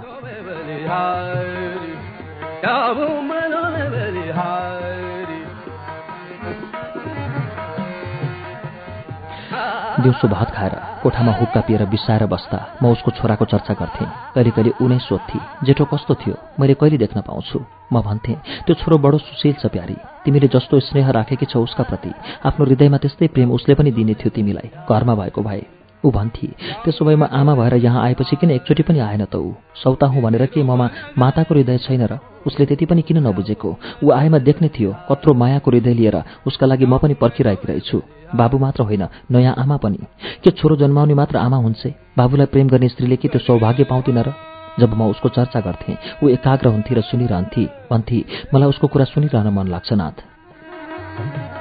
B: दिउँसो भात खाएर कोठामा हुक्का पिएर बिसाएर बस्दा म उसको छोराको चर्चा गर्थेँ। कहिले कहिले उनै सोध्थे जेठो कस्तो थियो? मैले कहिले देख्न पाउँछु? म भन्थेँ त्यो छोरो बडो सुशील छ प्यारी। तिमीले जस्तो स्नेह राखेकी छौ उसका प्रति। आफ्नो हृदयमा त्यस्तै प्रेम उसले पनि दिने थियो तिमीलाई। घरमा भएको भए ऊ भन्थे त्यसो भए म आमा भएर यहाँ आएपछि किन एकचोटि पनि आएन त ऊ? सौता हुँ भनेर के ममा माताको हृदय छैन र? उसले त्यति पनि किन नबुझेको? ऊ आएमा देख्ने थियो कत्रो मायाको हृदय लिएर उसका लागि म पनि पर्खिरहेकी रहेछु। बाबु मात्र होइन नयाँ आमा पनि। के छोरो जन्माउने मात्र आमा हुन्छ? बाबुलाई प्रेम गर्ने स्त्रीले के त्यो सौभाग्य पाउँदिन र? जब म उसको चर्चा गर्थेँ ऊ एकाग्र हुन्थे र सुनिरहन्थे। भन्थे मलाई उसको कुरा सुनिरहन मन लाग्छ नाथ।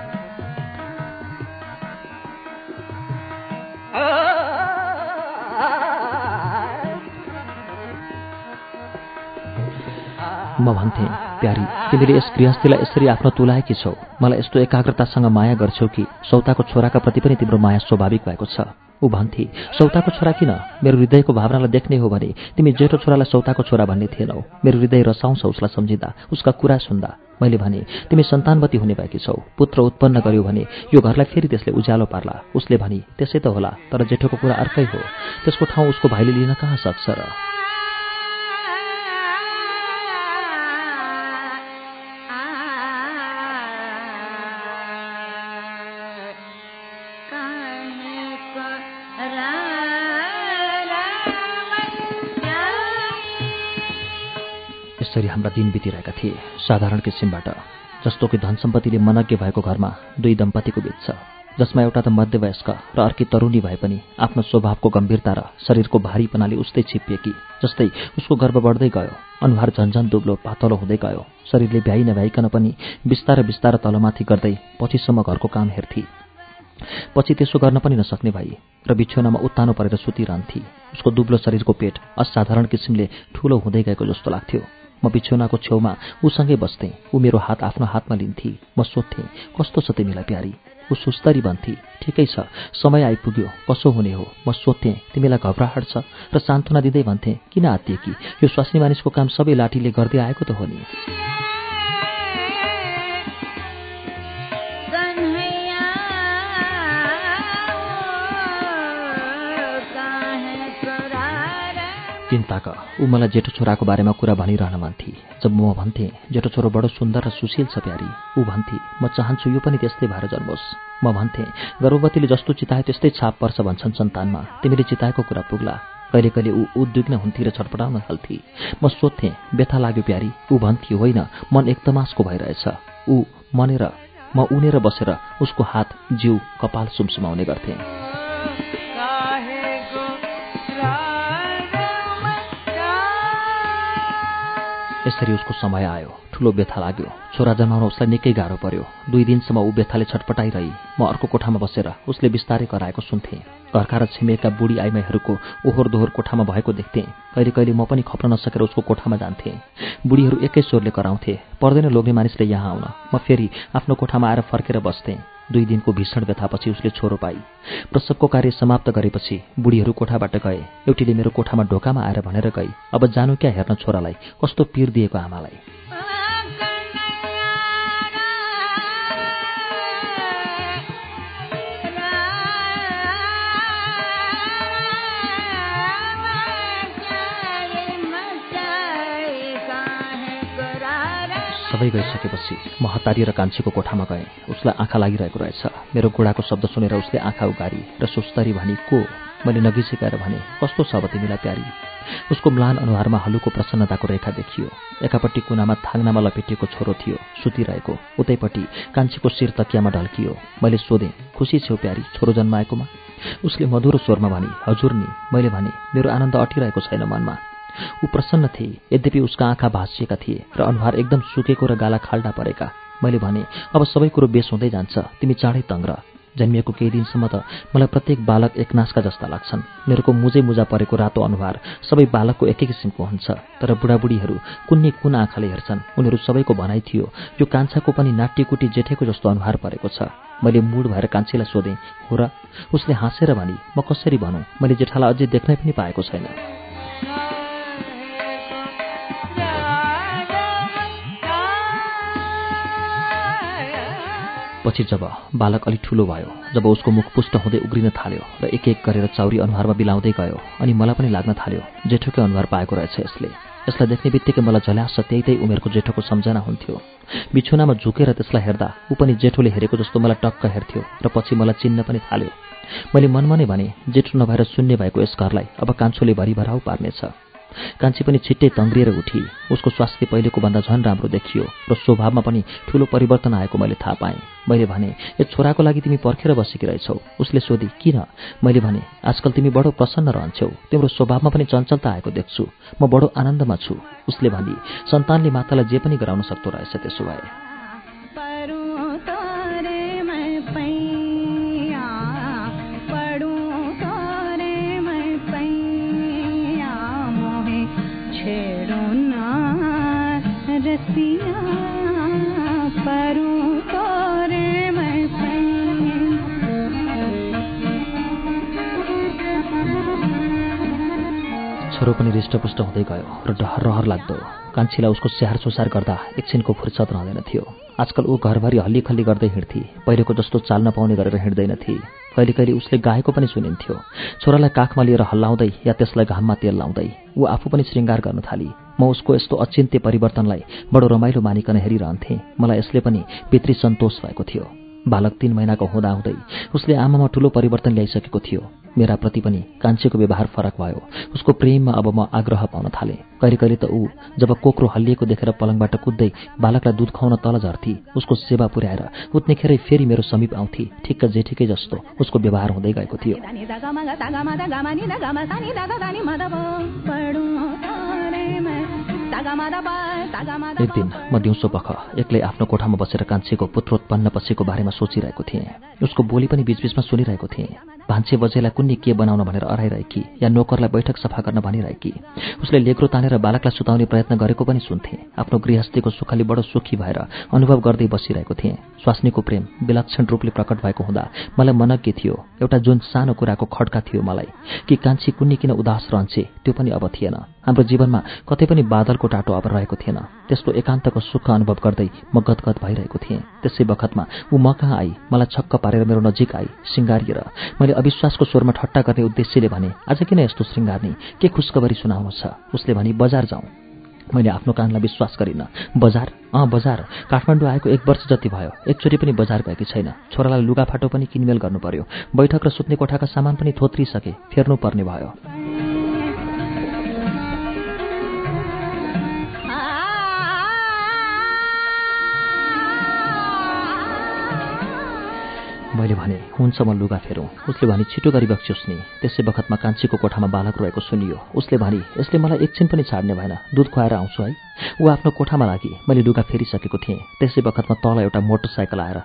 B: म भन्थेँ प्यारी तिमीले यस गृहस्थीलाई यसरी आफ्नो तुलाएकी छौ। मलाई यस्तो एकाग्रतासँग माया गर्छौ कि सौताको छोराका प्रति पनि तिम्रो माया स्वाभाविक भएको छ। ऊ भन्थे सौताको छोरा किन? मेरो हृदयको भावनालाई देख्ने हो भने तिमी जेठो छोरालाई सौताको छोरा भन्ने थिएनौ। मेरो हृदय रसाउँछ उसलाई सम्झिँदा उसका कुरा सुन्दा। मैले भने तिमी सन्तानवती हुने भएकी छौ। पुत्र उत्पन्न गर्यो भने यो घरलाई फेरि त्यसले उज्यालो पार्ला। उसले भने त्यसै त होला तर जेठोको कुरा अर्कै हो। त्यसको ठाउँ उसको भाइले लिन कहाँ सक्छ र? यसरी हाम्रा दिन बितिरहेका थिए। साधारण किसिमबाट जस्तो कि धन सम्पत्तिले मनज्ञ भएको घरमा दुई दम्पतिको बिच छ जसमा एउटा त मध्यवयस्क र अर्की तरुणी भए पनि आफ्नो स्वभावको गम्भीरता र शरीरको भारीपनाले उस्तै छिप्पिएकी जस्तै उसको गर्व बढ्दै गयो अनुहार झन्झन दुब्लो पातलो हुँदै गयो शरीरले भ्याइ नभ्याइकन पनि बिस्तार बिस्तार तलमाथि गर्दै पछिसम्म घरको काम हेर्थी। पछि त्यसो गर्न पनि नसक्ने भई र बिछौनामा उत्तानो परेर सुतिरहन्थे। उसको दुब्लो शरीरको पेट असाधारण किसिमले ठूलो हुँदै गएको जस्तो लाग्थ्यो। म बिछौनाको छेउमा उसँगै बस्थेँ। ऊ मेरो हात आफ्नो हातमा लिन्थे। म सोध्थेँ कस्तो छ तिमीलाई प्यारी? ऊ सुस्तरी भन्थे ठिकै छ समय आइपुग्यो कसो हुने हो? म सोध्थेँ तिमीलाई घबराहट छ? र सान्त्वना दिँदै भन्थेँ किन आत्तिए कि यो स्वास्नी मानिसको काम सबै लाठीले गर्दै आएको त हो नि? चिन्ताक ऊ मलाई जेठो छोराको बारेमा कुरा भनिरहन मान्थे जब म भन्थेँ जेठो छोरो बडो सुन्दर र सुशील छ प्यारी। ऊ भन्थे म चाहन्छु यो पनि त्यस्तै भएर जन्मोस्। म भन्थेँ गर्भवतीले जस्तो चिताए त्यस्तै छाप पर्छ भन्छन् सन्तानमा। तिमीले चिताएको कुरा पुग्ला। कहिले कहिले ऊ उद्विग्न हुन्थे र छटपटाउन थाल्थे। म सोध्थेँ व्यथा लाग्यो प्यारी? ऊ भन्थे होइन मन एकदमासको भइरहेछ। ऊ मनेर म उनेर बसेर उसको हात जिउ कपाल सुमसुमाउने गर्थेँ। यसरी उसको समय आयो। ठुलो व्यथा लाग्यो। छोरा जन्माउन उसलाई निकै गाह्रो पर्यो। दुई दिनसम्म ऊ व्यथाले छटपटाइरही। म अर्को कोठामा बसेर उसले बिस्तारै कराएको सुन्थेँ। घरका र छिमेका बुढी आइमाईहरूको ओहोर दोहोर कोठामा भएको देख्थेँ। कहिले कहिले म पनि खप्न नसकेर उसको कोठामा जान्थेँ। बुढीहरू एकै स्वरले कराउँथे पर्दैन लोग्ने मानिसले यहाँ आउन। म फेरि आफ्नो कोठामा आएर फर्केर बस्थेँ। दुई दिनको भीषण व्यथापछि उसले छोरो पाई। प्रसवको कार्य समाप्त गरेपछि बुढीहरू कोठाबाट गए। एउटीले मेरो कोठामा ढोकामा आएर भनेर गई अब जानु क्या हेर्न छोरालाई? कस्तो पिर दिएको आमालाई? सबै गइसकेपछि म हतारी र कान्छीको कोठामा गएँ। उसलाई आँखा लागिरहेको रहेछ। मेरो गोडाको शब्द सुनेर उसले आँखा उगारी र सुस्तरी भनी को? मैले नगिसिकाएर भने कस्तो छ अब तिमीलाई प्यारी? उसको म्लान अनुहारमा हलुको प्रसन्नताको रेखा देखियो। एकापट्टि कुनामा थाङ्नामा लपेटिएको छोरो थियो सुतिरहेको। उतैपट्टि कान्छीको शिर तकियामा ढल्कियो। मैले सोधेँ खुसी छेउ प्यारी छोरो जन्माएकोमा? उसले मधुरो स्वरमा भने हजुर नि। मैले भने मेरो आनन्द अटिरहेको छैन मनमा। ऊ प्रसन्न थिए। यद्यपि उसका आँखा भाँसिएका थिए र अनुहार एकदम सुकेको र गाला खाल्डा परेका। मैले भने अब सबै कुरो बेस हुँदै जान्छ। तिमी चाँडै तङ्ग्र जन्मिएको केही दिनसम्म त मलाई प्रत्येक बालक एकनासका जस्ता लाग्छन्। मेरोको मुजै मुजा परेको रातो अनुहार सबै बालकको एकै किसिमको हुन्छ। तर बुढाबुढीहरू कुन्ने कुन आँखाले हेर्छन्। उनीहरू सबैको भनाइ थियो यो कान्छाको पनि नाट्यकुटी जेठेको जस्तो अनुहार परेको छ। मैले मुड भएर कान्छीलाई सोधेँ हो र? उसले हाँसेर भनी म कसरी भनौँ? मैले जेठालाई अझै देख्नै पनि पाएको छैन। पछि जब बालक अलिक ठुलो भयो जब उसको मुख पुष्ट हुँदै उग्रिन थाल्यो र एक एक गरेर चाउरी अनुहारमा बिलाउँदै गयो अनि मलाई पनि लाग्न थाल्यो जेठोकै अनुहार पाएको रहेछ यसले। यसलाई देख्ने बित्तिकै मलाई झल्यास त्यही त्यही उमेरको जेठोको सम्झना हुन्थ्यो। बिछुनामा झुकेर त्यसलाई हेर्दा ऊ पनि जेठोले हेरेको जस्तो मलाई टक्क हेर्थ्यो र पछि मलाई चिन्न पनि थाल्यो। मैले मनमा नै भने जेठो नभएर शून्य भएको यस घरलाई अब कान्छोले भरिभराउ पार्नेछ। कान्छी पनि छिट्टै तङ्ग्रिएर उठी। उसको स्वास्थ्य पहिलेको भन्दा झन् राम्रो देखियो र स्वभावमा पनि ठूलो परिवर्तन आएको मैले थाहा पाएँ। मैले भने यो छोराको लागि तिमी पर्खेर बसेकी रहेछौ उसले सोधी किन? मैले भने आजकल तिमी बडो प्रसन्न रहन्छौ। तिम्रो स्वभावमा पनि चञ्चलता आएको देख्छु। म बडो आनन्दमा छु। उसले भनी सन्तानले मातालाई जे पनि गराउन सक्दो रहेछ त्यसो भए। छोरो पनि हृष्टपुष्ट हुँदै गयो र डहर रहर लाग्दो। कान्छीलाई उसको स्याहार सुसार गर्दा एकछिनको फुर्सद रहँदैन थियो। आजकल ऊ घरभरि हल्ली खल्ली गर्दै हिँड्थे पहिलेको जस्तो चाल नपाउने गरेर हिँड्दैनथे कहिले कहिले उसले गाएको पनि सुनिन्थ्यो। छोरालाई काखमा लिएर हल्लाउँदै या त्यसलाई घाममा तेल लाउँदै ऊ आफू पनि श्रृङ्गार गर्न थाली। म उसको यस्तो अचिन्त्य परिवर्तनलाई बडो रमाइलो मानिकन हेरिरहन्थेँ। मलाई यसले पनि पितृ सन्तोष भएको थियो। बालक तीन महिनाको हुँदाहुँदै उसले आमामा ठूलो परिवर्तन ल्याइसकेको थियो। मेरा प्रति पनि कान्छीको व्यवहार फरक भयो। उसको प्रेममा अब म आग्रह पाउन थालेँ। कहिले कहिले त ऊ जब कोक्रो हल्लिएको देखेर पलङबाट कुद्दै बालकलाई दुध खुवाउन तल झर्थी उसको सेवा पुर्याएर उत्नेखेरै फेरि मेरो समीप आउँथे ठिक्क जेठिकै जस्तो उसको व्यवहार हुँदै गएको थियो। एक दिन म दिउँसो पख एक्लै आफ्नो कोठामा बसेर कान्छीको पुत्रोत्पन्न पछिको बारेमा सोचिरहेको थिएँ। उसको बोली पनि बीचबीचमा सुनिरहेको थिएँ। भान्से बजेलाई कुन्नी के बनाउन भनेर अराइरहेकी या नोकरलाई बैठक सफा गर्न भनिरहेकी उसले लेग्रो तानेर बालकलाई सुताउने प्रयत्न गरेको पनि सुन्थे। आफ्नो गृहस्थीको सुखले बडो सुखी भएर अनुभव गर्दै बसिरहेको थिएँ। स्वास्नीको प्रेम विलक्षण रूपले प्रकट भएको हुँदा मलाई मनज्ञ थियो। एउटा जुन सानो कुराको खड्का थियो मलाई कि कान्छी कुन्नी किन उदास रहन्छे त्यो पनि अब थिएन। हाम्रो जीवनमा कतै पनि बादलको टाटो अब रहेको थिएन। त्यसको एकान्तको सुख अनुभव गर्दै म गदगद भइरहेको थिएँ। त्यसै बखतमा ऊ म कहाँ आई? मलाई छक्क पारेर मेरो नजिक आई सिङ्गारिएर मैले अविश्वासको स्वरमा ठट्टा गर्ने उद्देश्यले भने आज किन यस्तो श्रृङ्गार्ने के खुसखबरी सुनाउनु छ? उसले भने बजार जाउँ। मैले आफ्नो कानलाई विश्वास गरिनँ। बजार? अँ बजार। काठमाडौँ आएको एक वर्ष जति भयो एकचोटि पनि बजार गएकी छैन। छोरालाई लुगाफाटो पनि किनमेल गर्नु पर्यो। बैठक र सुत्ने कोठाका सामान पनि थोत्रिसके फेर्नु पर्ने भयो। मैले भने हुन्छ म लुगा फेरौँ? उसले भने छिटो गरी बक्सियोस् नि। त्यसै बखतमा कान्छीको कोठामा बालक रहेको सुनियो। उसले भने यसले मलाई एकछिन पनि छाड्ने भएन। दुध खुवाएर आउँछु है। ऊ आफ्नो कोठामा लागि। मैले लुगा फेरिसकेको थिएँ। त्यसै बखतमा तल एउटा मोटरसाइकल आएर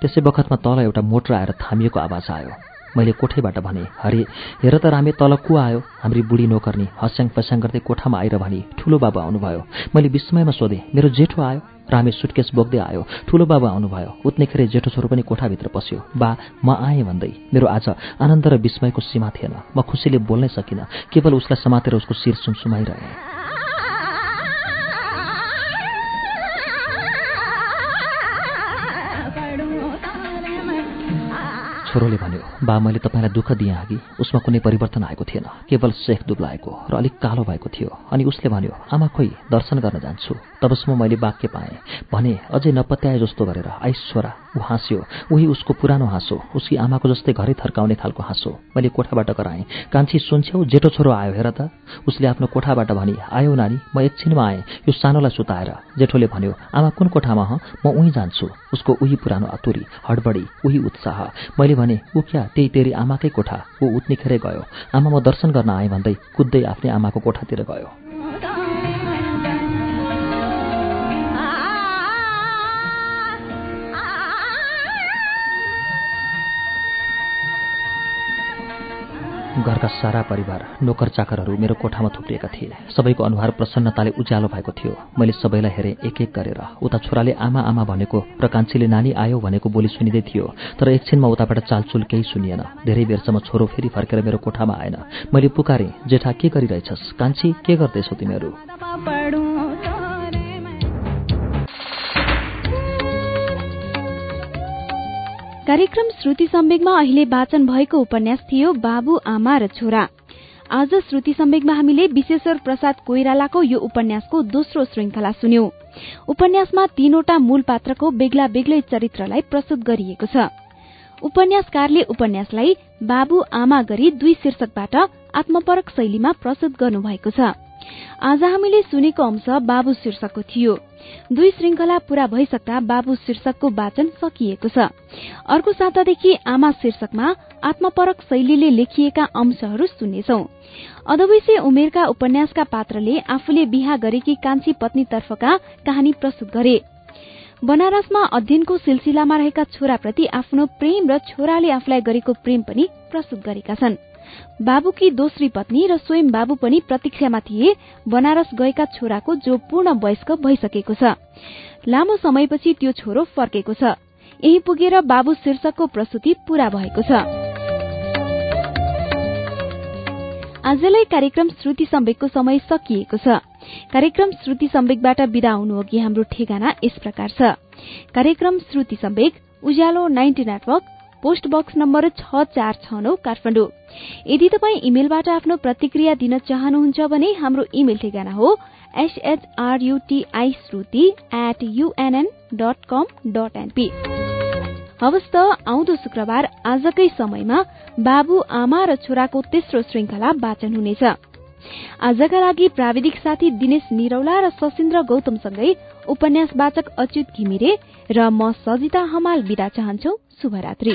B: त्यसै बखतमा तल एउटा मोटर आएर थामिएको आवाज आयो। मैले कोठैबाट भने हरे हेर त रामे तल को आयो? हाम्री बुढी नोकर्नी हस्याङ फस्याङ गर्दै कोठामा आएर भने ठुलो बाबु आउनुभयो। मैले विस्मयमा सोधेँ मेरो जेठो आयो? रामे सुटकेस बोक्दै आयो। ठुलो बाबु आउनुभयो। उत्नेखेरै जेठो छोरो पनि कोठाभित्र पस्यो। बा म आएँ भन्दै। मेरो आज आनन्द र विस्मयको सीमा थिएन। म खुसीले बोल्नै सकिनँ। केवल उसलाई समातेर उसको शिर सुमसुमाइरहेँ। छोरोले भन्यो बा मैले तपाईँलाई दुःख दिएँ अघि। उसमा कुनै परिवर्तन आएको थिएन। केवल सेख दुब्लाएको र अलिक कालो भएको थियो। अनि उसले भन्यो आमा खोइ दर्शन गर्न जान्छु। तबसम्म मैले वाक्य पाएँ। भने अझै नपत्याए जस्तो गरेर छोरा ऊ हाँस्यो। उही उसको पुरानो हाँसो। उसकी आमाको जस्तै घरै थर्काउने खालको हाँसो। मैले कोठाबाट कराएँ। कान्छी सुन्छेउ जेठो छोरो आयो हेर त। उसले आफ्नो कोठाबाट भनी आयो नानी म एकछिनमा आएँ। यो सानोलाई सुताएर। जेठोले भन्यो आमा कुन कोठामा ह? म उहीँ जान्छु। उसको उही पुरानो अतुरी हडबडी उही उत्साह। मैले भने ऊ क्या? त्यही तेरी आमाकै कोठा? ऊ उत्निखेरै गयो। आमा म दर्शन गर्न आएँ भन्दै कुद्दै आफ्नै आमाको कोठातिर गयो। घरका सारा परिवार नोकर चाकरहरू मेरो कोठामा थुप्रिएका थिए। सबैको अनुहार प्रसन्नताले उज्यालो भएको थियो। मैले सबैलाई हेरेँ एक एक गरेर। उता छोराले आमा आमा भनेको र कान्छीले नानी आयो भनेको बोली सुनिँदै थियो। तर एकछिनमा उताबाट चालचुल केही सुनिएन। धेरै बेरसम्म छोरो फेरि फर्केर मेरो कोठामा आएन। मैले पुकारेँ जेठा के गरिरहेछस्? कान्छी के गर्दैछौ तिमीहरू?
A: कार्यक्रम श्रुति सम्वेगमा अहिले वाचन भएको उपन्यास थियो बाबु आमा र छोरा। आज श्रुति सम्वेगमा हामीले विश्वेश्वर प्रसाद कोइरालाको यो उपन्यासको दोस्रो श्रृंखला सुन्यौं। उपन्यासमा तीनवटा मूल पात्रको बेग्ला बेग्लै चरित्रलाई प्रस्तुत गरिएको छ। उपन्यासकारले उपन्यासलाई बाबु आमा गरी दुई शीर्षकबाट आत्मपरक शैलीमा प्रस्तुत गर्नुभएको छ। आज हामीले सुनेको अंश बाबु शीर्षकको थियो। दुई श्रृंखला पूरा भइसक्दा बाबु शीर्षकको वाचन सकिएको छ। अर्को सातादेखि आमा शीर्षकमा आत्मपरक शैलीले लेखिएका अंशहरू सुन्नेछौ अधवैसे उमेरका उपन्यासका पात्रले आफूले बिहा गरेकी कान्छी पत्नीतर्फका कहानी प्रस्तुत गरे। बनारसमा अध्ययनको सिलसिलामा रहेका छोराप्रति आफ्नो प्रेम र छोराले आफूलाई गरेको प्रेम पनि प्रस्तुत गरेका छन्। बाबुकी दोस्री पत्नी र स्वयं बाबु पनि प्रतीक्षामा थिए बनारस गएका छोराको जो पूर्ण वयस्क भइसकेको छ। लामो समयपछि त्यो छोरो फर्केको छ। यही पुगेर बाबु शीर्षकको प्रस्तुति पूरा भएको छ। आजलाई कार्यक्रम श्रुति सम्वेकको समय सकिएको छ। कार्यक्रम श्रुति सम्वेकबाट विदा हुनु अघि हाम्रो ठेगाना यस प्रकार छ। कार्यक्रम Shruti Samvek Ujyaalo ninety network post box number छ चार छ नौ काठमाडौँ। यदि तपाईँ इमेलबाट आफ्नो प्रतिक्रिया दिन चाहनुहुन्छ भने हाम्रो इमेल ठेगाना हो एसएचआरयुटीआई श्रुति एट युएनएन हवस् त आउँदो शुक्रबार आजकै समयमा बाबु आमा र छोराको तेस्रो श्रृंखला वाचन हुनेछ। आजका लागि प्राविधिक साथी दिनेश निरौला र सशिन्द्र गौतमसँगै उपन्यास उपन्यासवाचक अच्युत घिमिरे र म सजिता हमाल विदा चाहन्छौ। शुभरात्री।